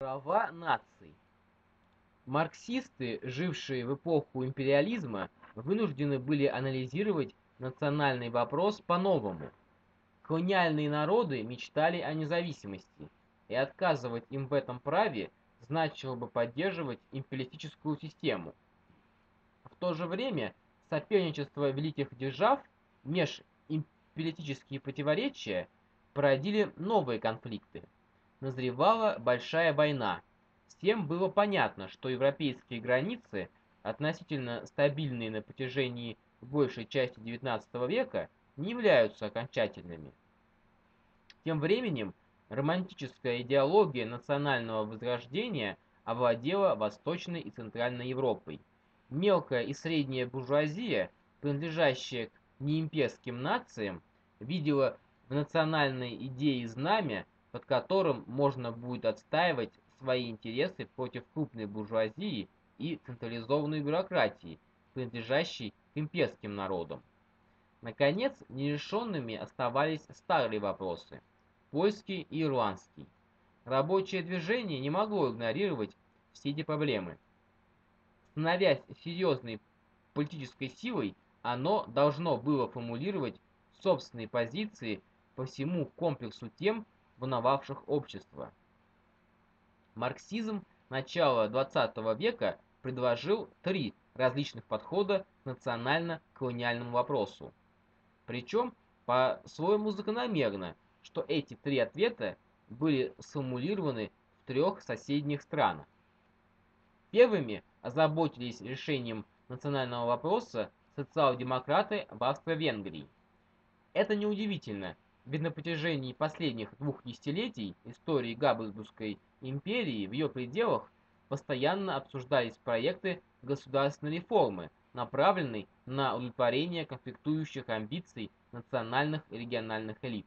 Права наций. Марксисты, жившие в эпоху империализма, вынуждены были анализировать национальный вопрос по-новому. Колониальные народы мечтали о независимости, и отказывать им в этом праве значило бы поддерживать империалистическую систему. В то же время соперничество великих держав, межимпериалистические противоречия породили новые конфликты – назревала большая война. Всем было понятно, что европейские границы, относительно стабильные на протяжении большей части XIX века, не являются окончательными. Тем временем романтическая идеология национального возрождения овладела Восточной и Центральной Европой. Мелкая и средняя буржуазия, принадлежащая к неимперским нациям, видела в национальной идее знамя, под которым можно будет отстаивать свои интересы против крупной буржуазии и централизованной бюрократии, принадлежащей к имперским народам. Наконец, нерешенными оставались старые вопросы – польский и ирландский. Рабочее движение не могло игнорировать все эти проблемы. Становясь серьезной политической силой, оно должно было формулировать собственные позиции по всему комплексу тем, волновавших общество. Марксизм начала XX века предложил три различных подхода к национально-колониальному вопросу. Причем по-своему закономерно, что эти три ответа были сформулированы в трех соседних странах. Первыми озаботились решением национального вопроса социал-демократы в Австро-Венгрии. Это неудивительно, ведь на протяжении последних двух десятилетий истории Габсбургской империи в ее пределах постоянно обсуждались проекты государственной реформы, направленные на удовлетворение конфликтующих амбиций национальных и региональных элит.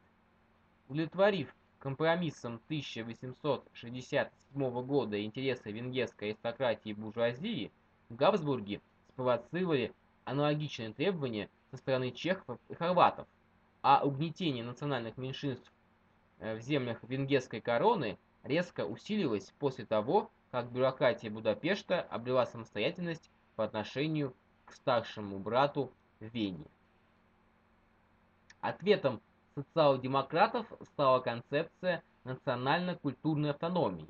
Удовлетворив компромиссом 1867 года интересы венгерской аристократии и буржуазии, Габсбурги спровоцировали аналогичные требования со стороны чехов и хорватов, а угнетение национальных меньшинств э, в землях венгерской короны резко усилилось после того, как бюрократия Будапешта обрела самостоятельность по отношению к старшему брату Вене. Ответом социал-демократов стала концепция национально-культурной автономии.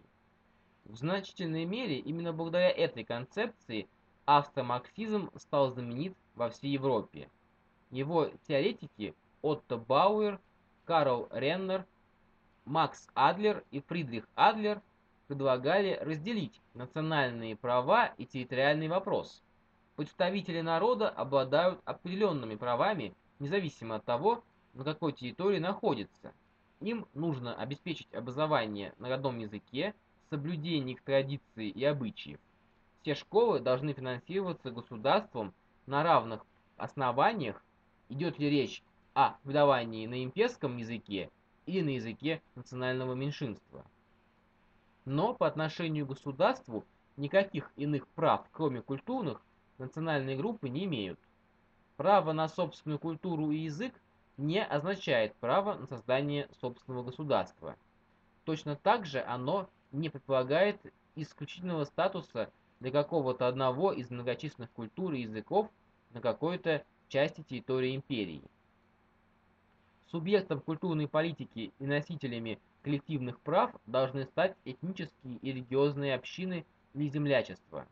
В значительной мере именно благодаря этой концепции австромарксизм стал знаменит во всей Европе. Его теоретики Отто Бауэр, Карл Реннер, Макс Адлер и Фридрих Адлер предлагали разделить национальные права и территориальный вопрос. Представители народа обладают определенными правами, независимо от того, на какой территории находятся. Им нужно обеспечить образование на родном языке, соблюдение их традиций и обычаев. Все школы должны финансироваться государством на равных основаниях, идет ли речь о выдавании на имперском языке или на языке национального меньшинства. Но по отношению к государству никаких иных прав, кроме культурных, национальные группы не имеют. Право на собственную культуру и язык не означает право на создание собственного государства. Точно так же оно не предполагает исключительного статуса для какого-то одного из многочисленных культур и языков на какой-то части территории империи. Субъектом культурной политики и носителями коллективных прав должны стать этнические и религиозные общины или землячество.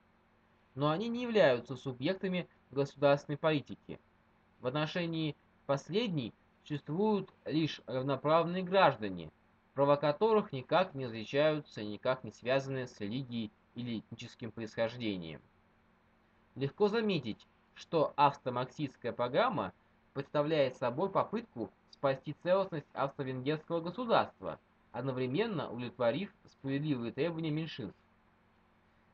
Но они не являются субъектами государственной политики. В отношении последней существуют лишь равноправные граждане, права которых никак не различаются и никак не связаны с религией или этническим происхождением. Легко заметить, что автомарксистская программа представляет собой попытку спасти целостность австро-венгерского государства, одновременно удовлетворив справедливые требования меньшинств.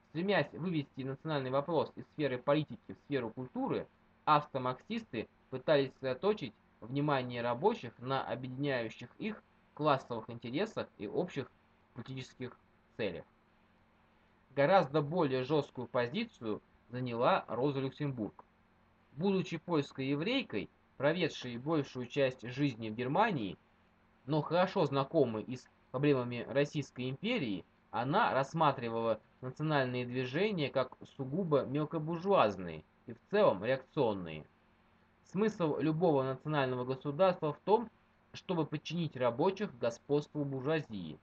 Стремясь вывести национальный вопрос из сферы политики в сферу культуры, автомарксисты пытались сосредоточить внимание рабочих на объединяющих их классовых интересах и общих политических целях. Гораздо более жесткую позицию заняла Роза Люксембург. Будучи польской еврейкой, проведший большую часть жизни в Германии, но хорошо знакомый и с проблемами Российской империи, Она рассматривала национальные движения как сугубо мелкобуржуазные и в целом реакционные. Смысл любого национального государства в том, чтобы подчинить рабочих господству буржуазии.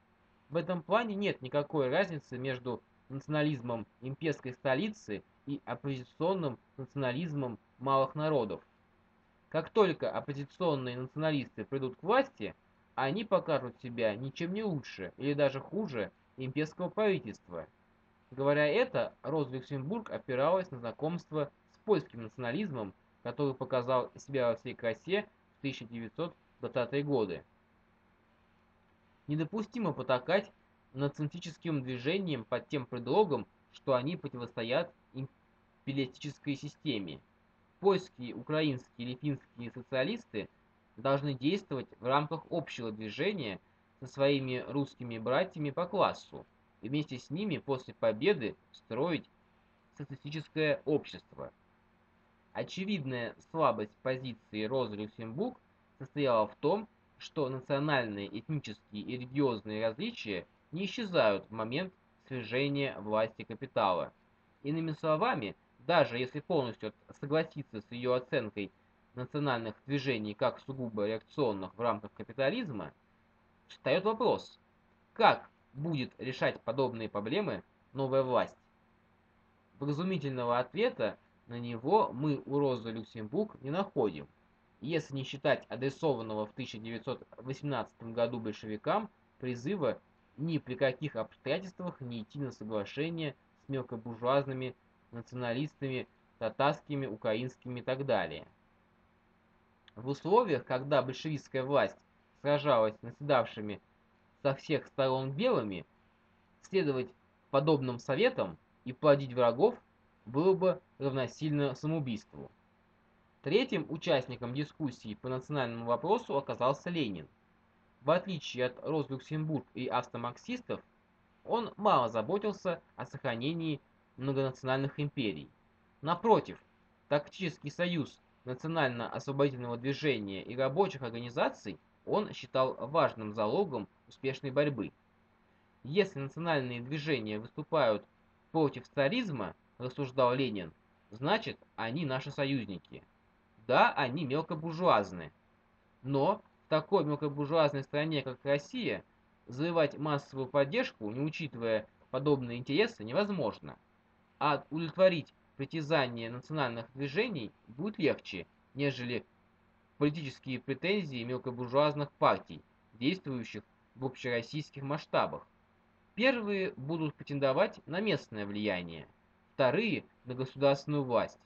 В этом плане нет никакой разницы между национализмом имперской столицы и оппозиционным национализмом малых народов. Как только оппозиционные националисты придут к власти, они покажут себя ничем не лучше или даже хуже имперского правительства. Говоря это, Роза Люксембург опиралась на знакомство с польским национализмом, который показал себя во всей красе в 1920-е годы. Недопустимо потакать нацистическим движением под тем предлогом, что они противостоят империалистической системе. Польские, украинские или финские социалисты должны действовать в рамках общего движения со своими русскими братьями по классу и вместе с ними после победы строить социалистическое общество. Очевидная слабость позиции Розы Люксембург состояла в том, что национальные, этнические и религиозные различия не исчезают в момент свержения власти капитала. Иными словами, даже если полностью согласиться с ее оценкой национальных движений как сугубо реакционных в рамках капитализма, встает вопрос, как будет решать подобные проблемы новая власть. Вразумительного ответа на него мы у Розы Люксембург не находим, если не считать адресованного в 1918 году большевикам призыва ни при каких обстоятельствах не идти на соглашение с мелкобуржуазными националистами, татарскими, украинскими и так далее. В условиях, когда большевистская власть сражалась с наседавшими со всех сторон белыми, следовать подобным советам и плодить врагов было бы равносильно самоубийству. Третьим участником дискуссии по национальному вопросу оказался Ленин. В отличие от Розлюксембург и автомарксистов, он мало заботился о сохранении многонациональных империй. Напротив, тактический союз национально-освободительного движения и рабочих организаций он считал важным залогом успешной борьбы. Если национальные движения выступают против царизма, рассуждал Ленин, значит, они наши союзники. Да, они мелкобуржуазны, но в такой мелкобуржуазной стране, как Россия, завоевать массовую поддержку, не учитывая подобные интересы, невозможно. А удовлетворить притязания национальных движений будет легче, нежели политические претензии мелкобуржуазных партий, действующих в общероссийских масштабах. Первые будут претендовать на местное влияние, вторые – на государственную власть.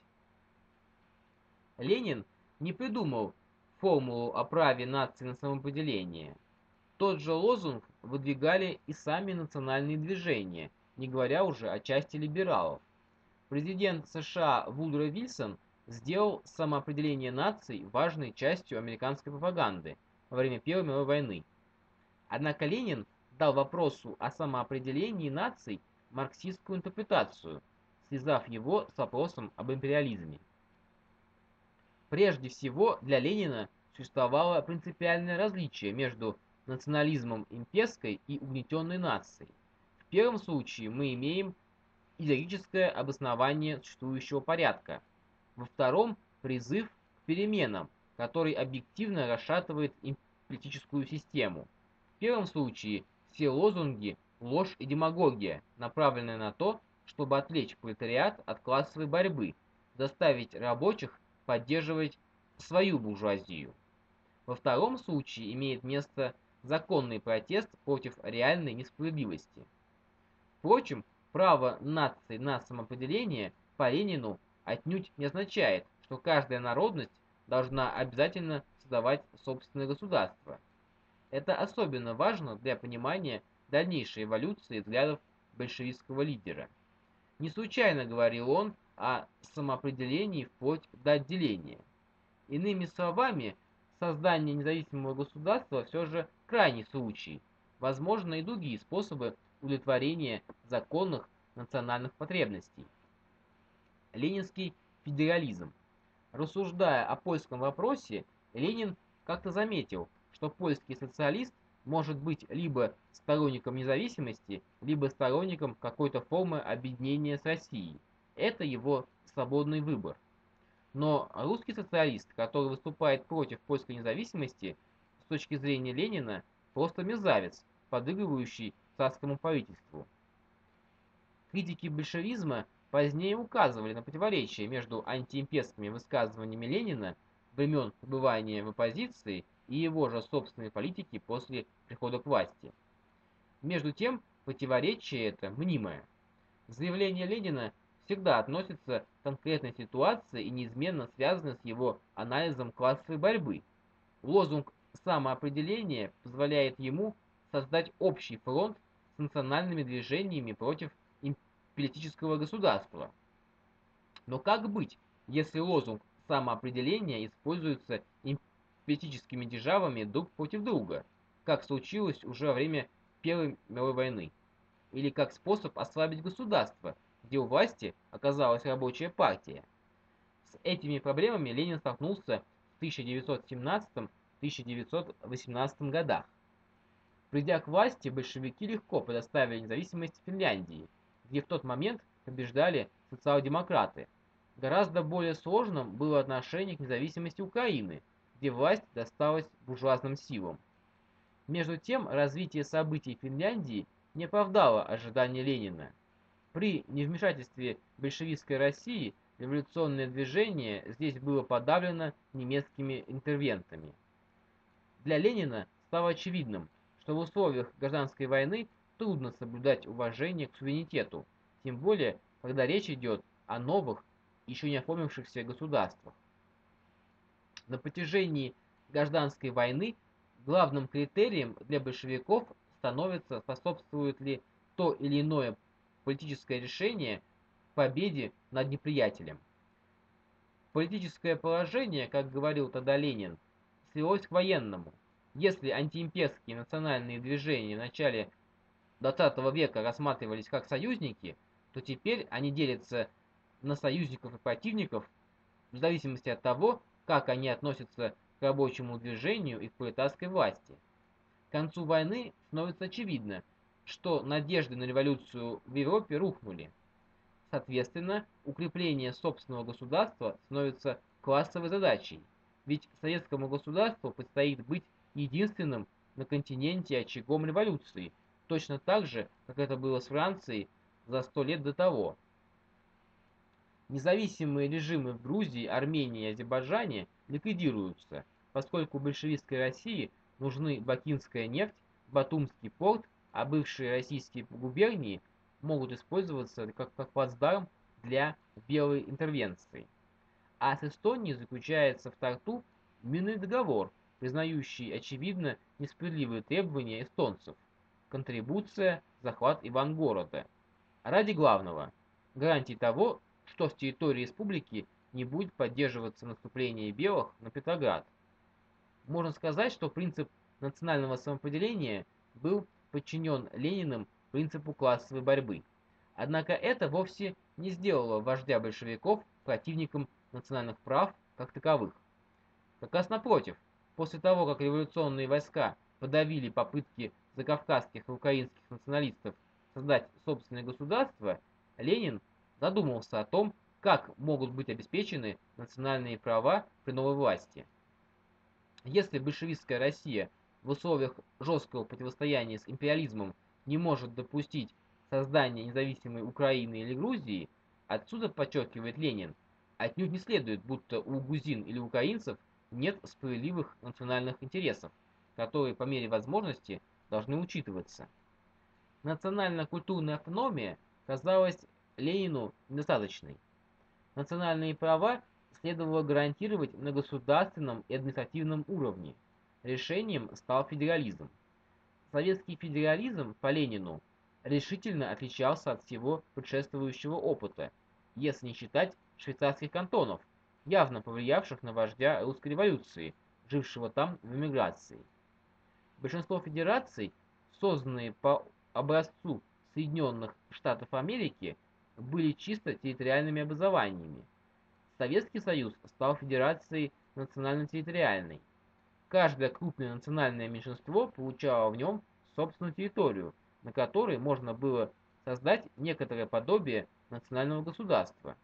Ленин не придумал формулу о праве нации на самоопределение. Тот же лозунг выдвигали и сами национальные движения, не говоря уже о части либералов. Президент США Вудро Вильсон сделал самоопределение наций важной частью американской пропаганды во время Первой мировой войны. Однако Ленин дал вопросу о самоопределении наций марксистскую интерпретацию, связав его с вопросом об империализме. Прежде всего, для Ленина существовало принципиальное различие между национализмом имперской и угнетенной нацией. В первом случае мы имеем идеологическое обоснование существующего порядка, во втором – призыв к переменам, который объективно расшатывает политическую систему. В первом случае все лозунги – ложь и демагогия, направленные на то, чтобы отвлечь пролетариат от классовой борьбы, заставить рабочих поддерживать свою буржуазию. Во втором случае имеет место законный протест против реальной несправедливости. Впрочем, право нации на самоопределение по Ленину отнюдь не означает, что каждая народность должна обязательно создавать собственное государство. Это особенно важно для понимания дальнейшей эволюции взглядов большевистского лидера. Не случайно говорил он о самоопределении вплоть до отделения. Иными словами, создание независимого государства все же крайний случай. Возможно и другие способы удовлетворения законных национальных потребностей. Ленинский федерализм. Рассуждая о польском вопросе, Ленин как-то заметил, что польский социалист может быть либо сторонником независимости, либо сторонником какой-то формы объединения с Россией. Это его свободный выбор. Но русский социалист, который выступает против польской независимости, с точки зрения Ленина, просто мерзавец, подыгрывающий царскому правительству. Критики большевизма позднее указывали на противоречие между антиимперскими высказываниями Ленина времен пребывания в оппозиции и его же собственной политики после прихода к власти. Между тем, противоречие это мнимое. Заявление Ленина всегда относится к конкретной ситуации и неизменно связаны с его анализом классовой борьбы. Лозунг самоопределения позволяет ему создать общий фронт национальными движениями против империалистического государства. Но как быть, если лозунг самоопределения используется империалистическими державами друг против друга, как случилось уже во время Первой мировой войны, или как способ ослабить государство – где у власти оказалась рабочая партия. С этими проблемами Ленин столкнулся в 1917-1918 годах. Придя к власти, большевики легко предоставили независимость Финляндии, где в тот момент побеждали социал-демократы. Гораздо более сложным было отношение к независимости Украины, где власть досталась буржуазным силам. Между тем, развитие событий в Финляндии не оправдало ожидания Ленина. При невмешательстве большевистской России революционное движение здесь было подавлено немецкими интервентами. Для Ленина стало очевидным, что в условиях гражданской войны трудно соблюдать уважение к суверенитету, тем более, когда речь идет о новых, еще не оформившихся государствах. На протяжении гражданской войны главным критерием для большевиков становится, способствует ли то или иное политическое решение победе над неприятелем. Политическое положение, как говорил тогда Ленин, свелось к военному. Если антиимперские национальные движения в начале XX века рассматривались как союзники, то теперь они делятся на союзников и противников в зависимости от того, как они относятся к рабочему движению и к пролетарской власти. К концу войны становится очевидно, что надежды на революцию в Европе рухнули. Соответственно, укрепление собственного государства становится классовой задачей, ведь советскому государству предстоит быть единственным на континенте очагом революции, точно так же, как это было с Францией за сто лет до того. Независимые режимы в Грузии, Армении и Азербайджане ликвидируются, поскольку большевистской России нужны бакинская нефть, Батумский порт а бывшие российские губернии могут использоваться как, как плацдарм для белой интервенции. А с Эстонией заключается в Тарту минный договор, признающий очевидно несправедливые требования эстонцев. Контрибуция, захват Ивангорода. Ради главного – гарантии того, что с территории республики не будет поддерживаться наступление белых на Петроград. Можно сказать, что принцип национального самоопределения был подчинен Лениным принципу классовой борьбы. Однако это вовсе не сделало вождя большевиков противником национальных прав как таковых. Как раз напротив, после того, как революционные войска подавили попытки закавказских и украинских националистов создать собственное государство, Ленин задумался о том, как могут быть обеспечены национальные права при новой власти. Если большевистская Россия в условиях жесткого противостояния с империализмом не может допустить создания независимой Украины или Грузии, отсюда, подчеркивает Ленин, отнюдь не следует, будто у грузин или украинцев нет справедливых национальных интересов, которые по мере возможности должны учитываться. Национально-культурная автономия казалась Ленину недостаточной. Национальные права следовало гарантировать на государственном и административном уровне – решением стал федерализм. Советский федерализм по Ленину решительно отличался от всего предшествующего опыта, если не считать швейцарских кантонов, явно повлиявших на вождя русской революции, жившего там в эмиграции. Большинство федераций, созданные по образцу Соединенных Штатов Америки, были чисто территориальными образованиями. Советский Союз стал федерацией национально-территориальной, Каждое крупное национальное меньшинство получало в нем собственную территорию, на которой можно было создать некоторое подобие национального государства.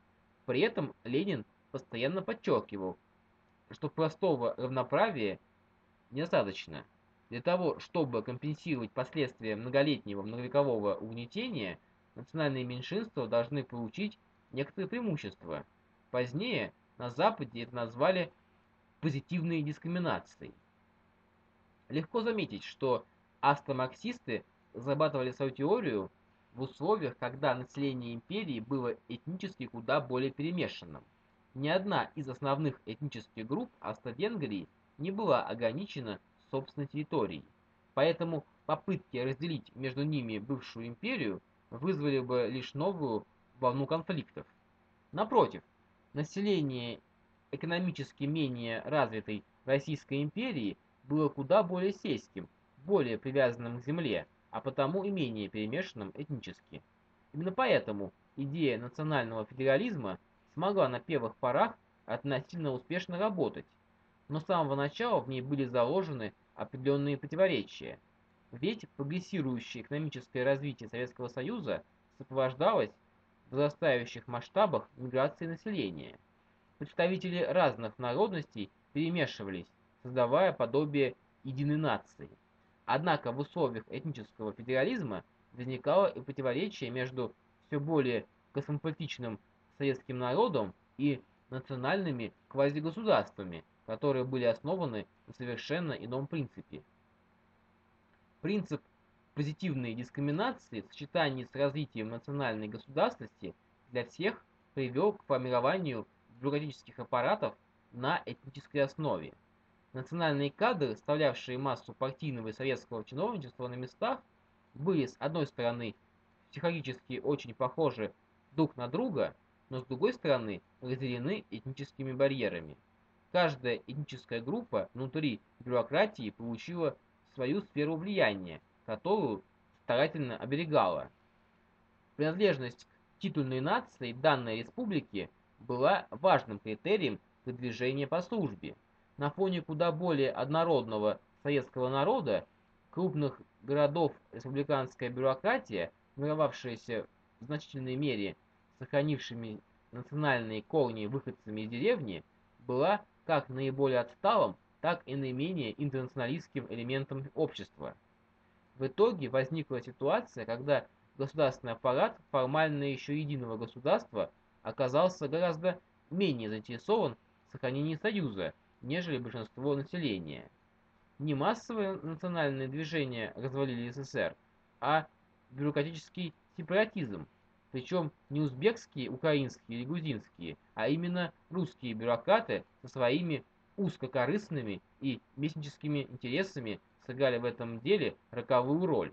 При этом Ленин постоянно подчеркивал, что простого равноправия недостаточно. Для того, чтобы компенсировать последствия многолетнего многовекового угнетения, национальные меньшинства должны получить некоторые преимущества. Позднее на Западе это назвали позитивной дискриминацией. Легко заметить, что астромарксисты зарабатывали свою теорию в условиях, когда население империи было этнически куда более перемешанным. Ни одна из основных этнических групп Австро-Венгрии не была ограничена собственной территорией, поэтому попытки разделить между ними бывшую империю вызвали бы лишь новую волну конфликтов. Напротив, население экономически менее развитой Российской империи было куда более сельским, более привязанным к земле, а потому и менее перемешанным этнически. Именно поэтому идея национального федерализма смогла на первых порах относительно успешно работать, но с самого начала в ней были заложены определенные противоречия. Ведь прогрессирующее экономическое развитие Советского Союза сопровождалось в возрастающих масштабах миграции населения. Представители разных народностей перемешивались, создавая подобие единой нации. Однако в условиях этнического федерализма возникало и противоречие между все более космополитичным советским народом и национальными квазигосударствами, которые были основаны на совершенно ином принципе. Принцип позитивной дискриминации в сочетании с развитием национальной государственности для всех привел к формированию бюрократических аппаратов на этнической основе. Национальные кадры, составлявшие массу партийного и советского чиновничества на местах, были с одной стороны психологически очень похожи друг на друга, но с другой стороны разделены этническими барьерами. Каждая этническая группа внутри бюрократии получила свою сферу влияния, которую старательно оберегала. Принадлежность к титульной нации данной республики была важным критерием продвижения по службе на фоне куда более однородного советского народа, крупных городов республиканская бюрократия, формировавшаяся в значительной мере сохранившими национальные корни выходцами из деревни, была как наиболее отсталым, так и наименее интернационалистским элементом общества. В итоге возникла ситуация, когда государственный аппарат формально еще единого государства оказался гораздо менее заинтересован в сохранении Союза, нежели большинство населения. Не массовые национальные движения развалили СССР, а бюрократический сепаратизм, причем не узбекские, украинские или грузинские, а именно русские бюрократы со своими узкокорыстными и местническими интересами сыграли в этом деле роковую роль.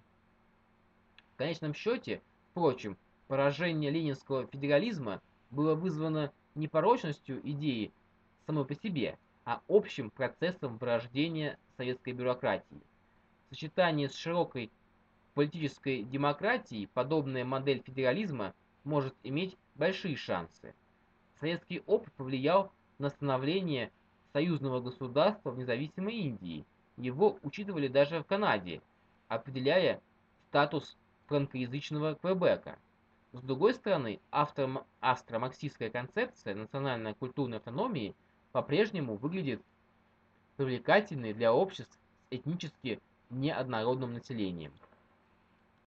В конечном счете, впрочем, поражение ленинского федерализма было вызвано не порочностью идеи самой по себе, а общим процессом вырождения советской бюрократии. В сочетании с широкой политической демократией подобная модель федерализма может иметь большие шансы. Советский опыт повлиял на становление союзного государства в независимой Индии. Его учитывали даже в Канаде, определяя статус франкоязычного Квебека. С другой стороны, австро-марксистская концепция национальной культурной автономии – по-прежнему выглядит привлекательной для обществ с этнически неоднородным населением.